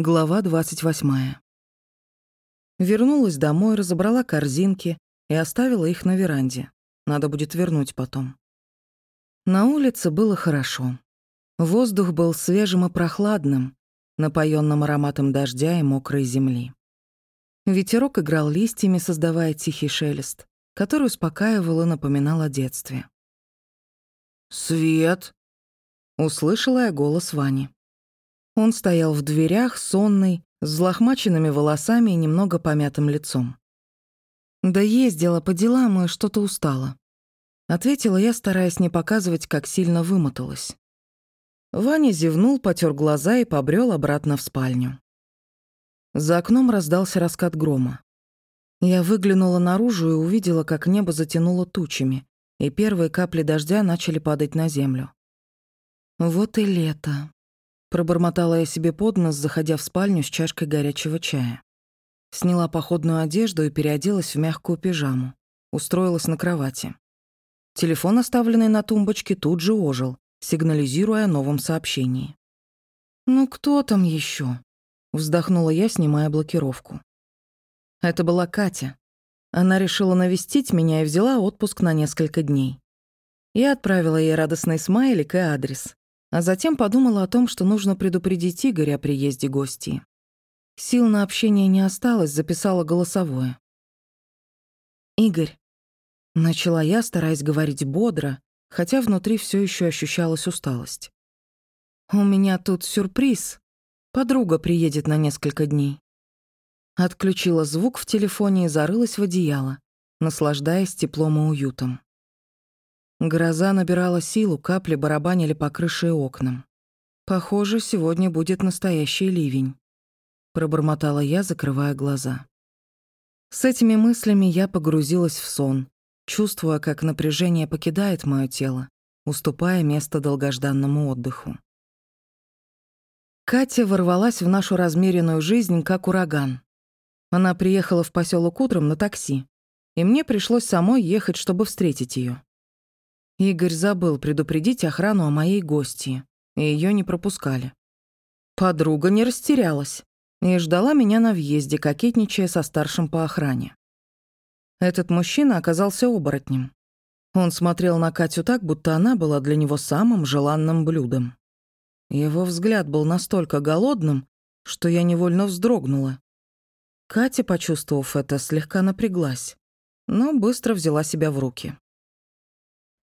Глава 28. Вернулась домой, разобрала корзинки и оставила их на веранде. Надо будет вернуть потом. На улице было хорошо. Воздух был свежим и прохладным, напоенным ароматом дождя и мокрой земли. Ветерок играл листьями, создавая тихий шелест, который успокаивал и напоминал о детстве. «Свет!» — услышала я голос Вани. Он стоял в дверях, сонный, с взлохмаченными волосами и немного помятым лицом. «Да ездила по делам и что-то устала», — ответила я, стараясь не показывать, как сильно вымоталась. Ваня зевнул, потер глаза и побрел обратно в спальню. За окном раздался раскат грома. Я выглянула наружу и увидела, как небо затянуло тучами, и первые капли дождя начали падать на землю. Вот и лето. Пробормотала я себе под нос, заходя в спальню с чашкой горячего чая. Сняла походную одежду и переоделась в мягкую пижаму. Устроилась на кровати. Телефон, оставленный на тумбочке, тут же ожил, сигнализируя о новом сообщении. «Ну кто там еще? Вздохнула я, снимая блокировку. Это была Катя. Она решила навестить меня и взяла отпуск на несколько дней. Я отправила ей радостный смайлик и адрес. А затем подумала о том, что нужно предупредить Игоря о приезде гостей. Сил на общение не осталось, записала голосовое. «Игорь», — начала я, стараясь говорить бодро, хотя внутри все еще ощущалась усталость. «У меня тут сюрприз. Подруга приедет на несколько дней». Отключила звук в телефоне и зарылась в одеяло, наслаждаясь теплом и уютом. Гроза набирала силу, капли барабанили по крыше и окнам. «Похоже, сегодня будет настоящий ливень», — пробормотала я, закрывая глаза. С этими мыслями я погрузилась в сон, чувствуя, как напряжение покидает мое тело, уступая место долгожданному отдыху. Катя ворвалась в нашу размеренную жизнь, как ураган. Она приехала в поселок утром на такси, и мне пришлось самой ехать, чтобы встретить ее. Игорь забыл предупредить охрану о моей гости, и ее не пропускали. Подруга не растерялась и ждала меня на въезде, кокетничая со старшим по охране. Этот мужчина оказался оборотнем. Он смотрел на Катю так, будто она была для него самым желанным блюдом. Его взгляд был настолько голодным, что я невольно вздрогнула. Катя, почувствовав это, слегка напряглась, но быстро взяла себя в руки.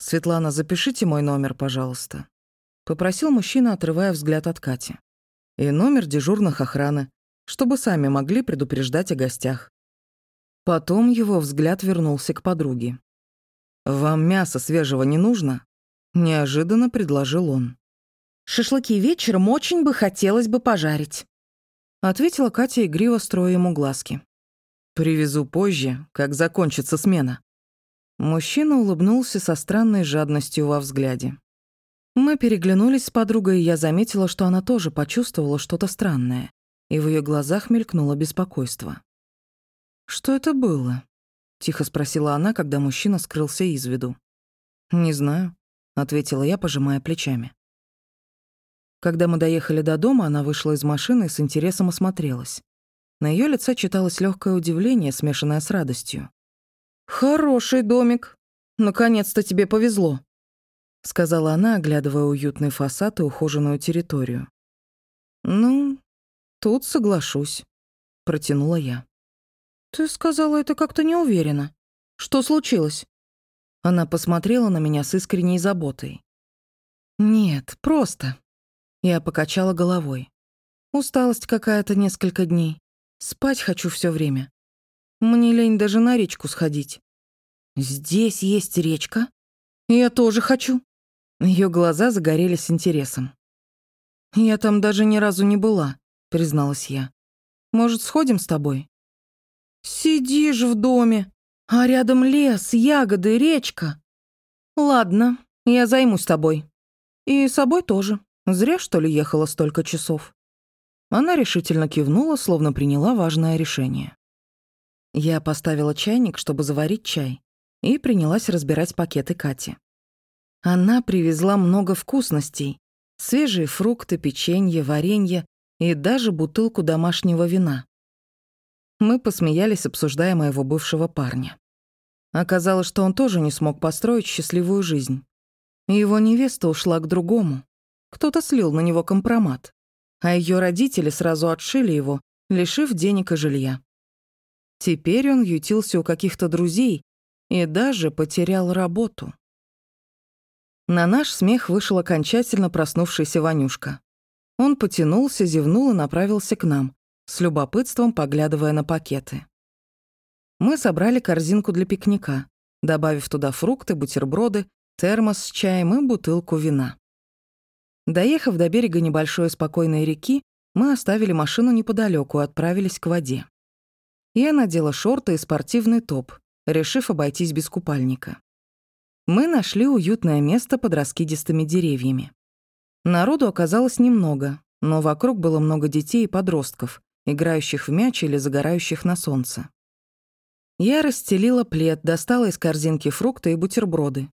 «Светлана, запишите мой номер, пожалуйста», — попросил мужчина, отрывая взгляд от Кати. «И номер дежурных охраны, чтобы сами могли предупреждать о гостях». Потом его взгляд вернулся к подруге. «Вам мяса свежего не нужно?» — неожиданно предложил он. «Шашлыки вечером очень бы хотелось бы пожарить», — ответила Катя, игриво строя ему глазки. «Привезу позже, как закончится смена», Мужчина улыбнулся со странной жадностью во взгляде. Мы переглянулись с подругой, и я заметила, что она тоже почувствовала что-то странное, и в ее глазах мелькнуло беспокойство. «Что это было?» — тихо спросила она, когда мужчина скрылся из виду. «Не знаю», — ответила я, пожимая плечами. Когда мы доехали до дома, она вышла из машины и с интересом осмотрелась. На ее лице читалось легкое удивление, смешанное с радостью. «Хороший домик. Наконец-то тебе повезло», — сказала она, оглядывая уютный фасад и ухоженную территорию. «Ну, тут соглашусь», — протянула я. «Ты сказала это как-то неуверенно. Что случилось?» Она посмотрела на меня с искренней заботой. «Нет, просто». Я покачала головой. Усталость какая-то несколько дней. Спать хочу все время. Мне лень даже на речку сходить. Здесь есть речка? Я тоже хочу. Ее глаза загорелись интересом. Я там даже ни разу не была, призналась я. Может, сходим с тобой? Сидишь в доме, а рядом лес, ягоды, речка. Ладно, я займусь тобой. И собой тоже. Зря, что ли, ехала столько часов. Она решительно кивнула, словно приняла важное решение. Я поставила чайник, чтобы заварить чай, и принялась разбирать пакеты Кати. Она привезла много вкусностей. Свежие фрукты, печенье, варенье и даже бутылку домашнего вина. Мы посмеялись, обсуждая моего бывшего парня. Оказалось, что он тоже не смог построить счастливую жизнь. Его невеста ушла к другому. Кто-то слил на него компромат, а ее родители сразу отшили его, лишив денег и жилья. Теперь он ютился у каких-то друзей и даже потерял работу. На наш смех вышел окончательно проснувшийся Ванюшка. Он потянулся, зевнул и направился к нам, с любопытством поглядывая на пакеты. Мы собрали корзинку для пикника, добавив туда фрукты, бутерброды, термос с чаем и бутылку вина. Доехав до берега небольшой спокойной реки, мы оставили машину неподалеку и отправились к воде. Я надела шорты и спортивный топ, решив обойтись без купальника. Мы нашли уютное место под раскидистыми деревьями. Народу оказалось немного, но вокруг было много детей и подростков, играющих в мяч или загорающих на солнце. Я расстелила плед, достала из корзинки фрукты и бутерброды.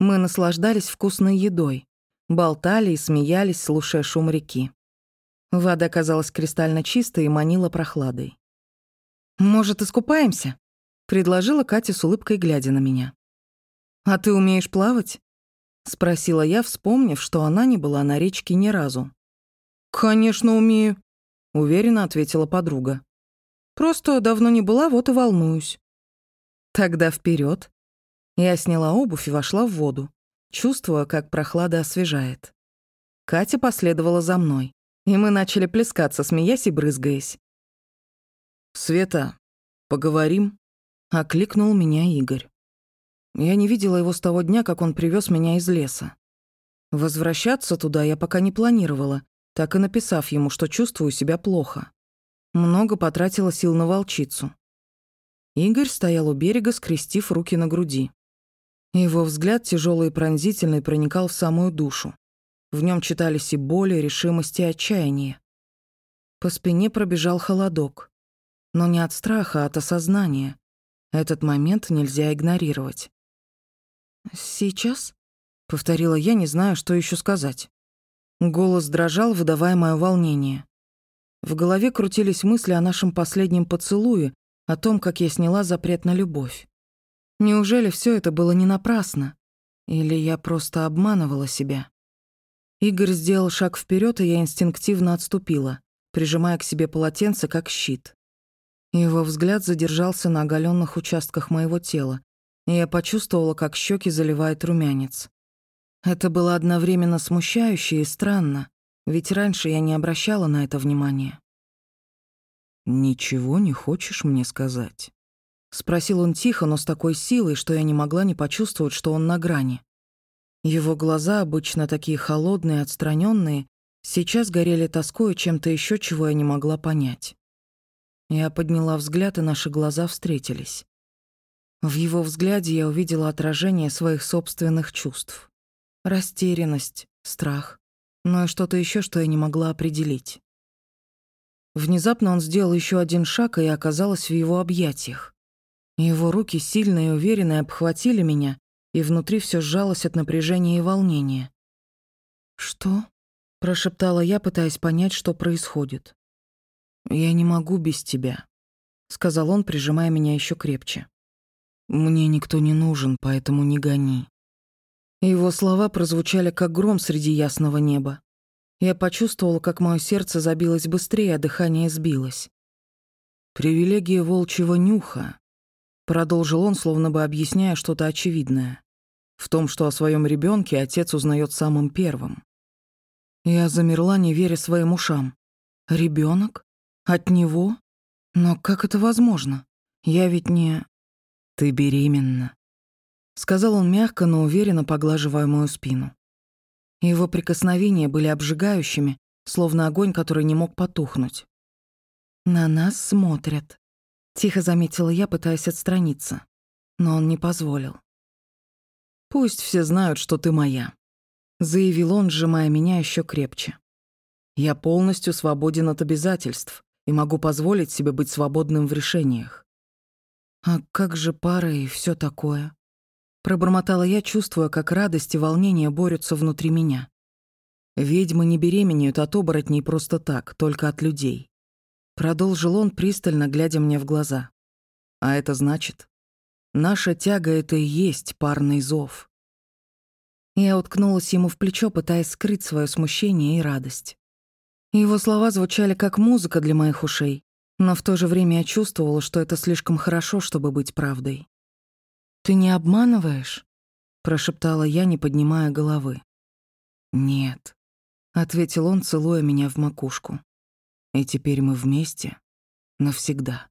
Мы наслаждались вкусной едой, болтали и смеялись, слушая шум реки. Вода казалась кристально чистой и манила прохладой. «Может, искупаемся?» — предложила Катя с улыбкой, глядя на меня. «А ты умеешь плавать?» — спросила я, вспомнив, что она не была на речке ни разу. «Конечно, умею», — уверенно ответила подруга. «Просто давно не была, вот и волнуюсь». «Тогда вперед. Я сняла обувь и вошла в воду, чувствуя, как прохлада освежает. Катя последовала за мной, и мы начали плескаться, смеясь и брызгаясь. «Света, поговорим?» — окликнул меня Игорь. Я не видела его с того дня, как он привез меня из леса. Возвращаться туда я пока не планировала, так и написав ему, что чувствую себя плохо. Много потратила сил на волчицу. Игорь стоял у берега, скрестив руки на груди. Его взгляд, тяжелый и пронзительный, проникал в самую душу. В нем читались и боль, и решимость, и отчаяние. По спине пробежал холодок. Но не от страха, а от осознания. Этот момент нельзя игнорировать. «Сейчас?» — повторила я, не знаю, что еще сказать. Голос дрожал, выдавая мое волнение. В голове крутились мысли о нашем последнем поцелуе, о том, как я сняла запрет на любовь. Неужели все это было не напрасно? Или я просто обманывала себя? Игорь сделал шаг вперед, и я инстинктивно отступила, прижимая к себе полотенце как щит. Его взгляд задержался на оголенных участках моего тела, и я почувствовала, как щеки заливает румянец. Это было одновременно смущающе и странно, ведь раньше я не обращала на это внимания. «Ничего не хочешь мне сказать?» Спросил он тихо, но с такой силой, что я не могла не почувствовать, что он на грани. Его глаза, обычно такие холодные, отстраненные, сейчас горели тоской чем-то еще, чего я не могла понять. Я подняла взгляд, и наши глаза встретились. В его взгляде я увидела отражение своих собственных чувств. Растерянность, страх, но и что-то еще, что я не могла определить. Внезапно он сделал еще один шаг, и я оказалась в его объятиях. Его руки, сильные и уверенные, обхватили меня, и внутри все сжалось от напряжения и волнения. «Что?» — прошептала я, пытаясь понять, что происходит. «Я не могу без тебя», — сказал он, прижимая меня еще крепче. Мне никто не нужен, поэтому не гони. Его слова прозвучали как гром среди ясного неба. Я почувствовала, как мое сердце забилось быстрее, а дыхание сбилось. «Привилегия волчьего нюха», — продолжил он, словно бы объясняя что-то очевидное. В том, что о своем ребенке отец узнает самым первым. Я замерла, не веря своим ушам. Ребенок? От него? Но как это возможно? Я ведь не... «Ты беременна», — сказал он мягко, но уверенно поглаживая мою спину. Его прикосновения были обжигающими, словно огонь, который не мог потухнуть. «На нас смотрят», — тихо заметила я, пытаясь отстраниться. Но он не позволил. «Пусть все знают, что ты моя», — заявил он, сжимая меня еще крепче. «Я полностью свободен от обязательств и могу позволить себе быть свободным в решениях. «А как же пара и все такое?» Пробормотала я, чувствуя, как радость и волнение борются внутри меня. Ведьмы не беременеют от оборотней просто так, только от людей. Продолжил он, пристально глядя мне в глаза. А это значит, наша тяга — это и есть парный зов. Я уткнулась ему в плечо, пытаясь скрыть свое смущение и радость. Его слова звучали как музыка для моих ушей, но в то же время я чувствовала, что это слишком хорошо, чтобы быть правдой. «Ты не обманываешь?» — прошептала я, не поднимая головы. «Нет», — ответил он, целуя меня в макушку. «И теперь мы вместе навсегда».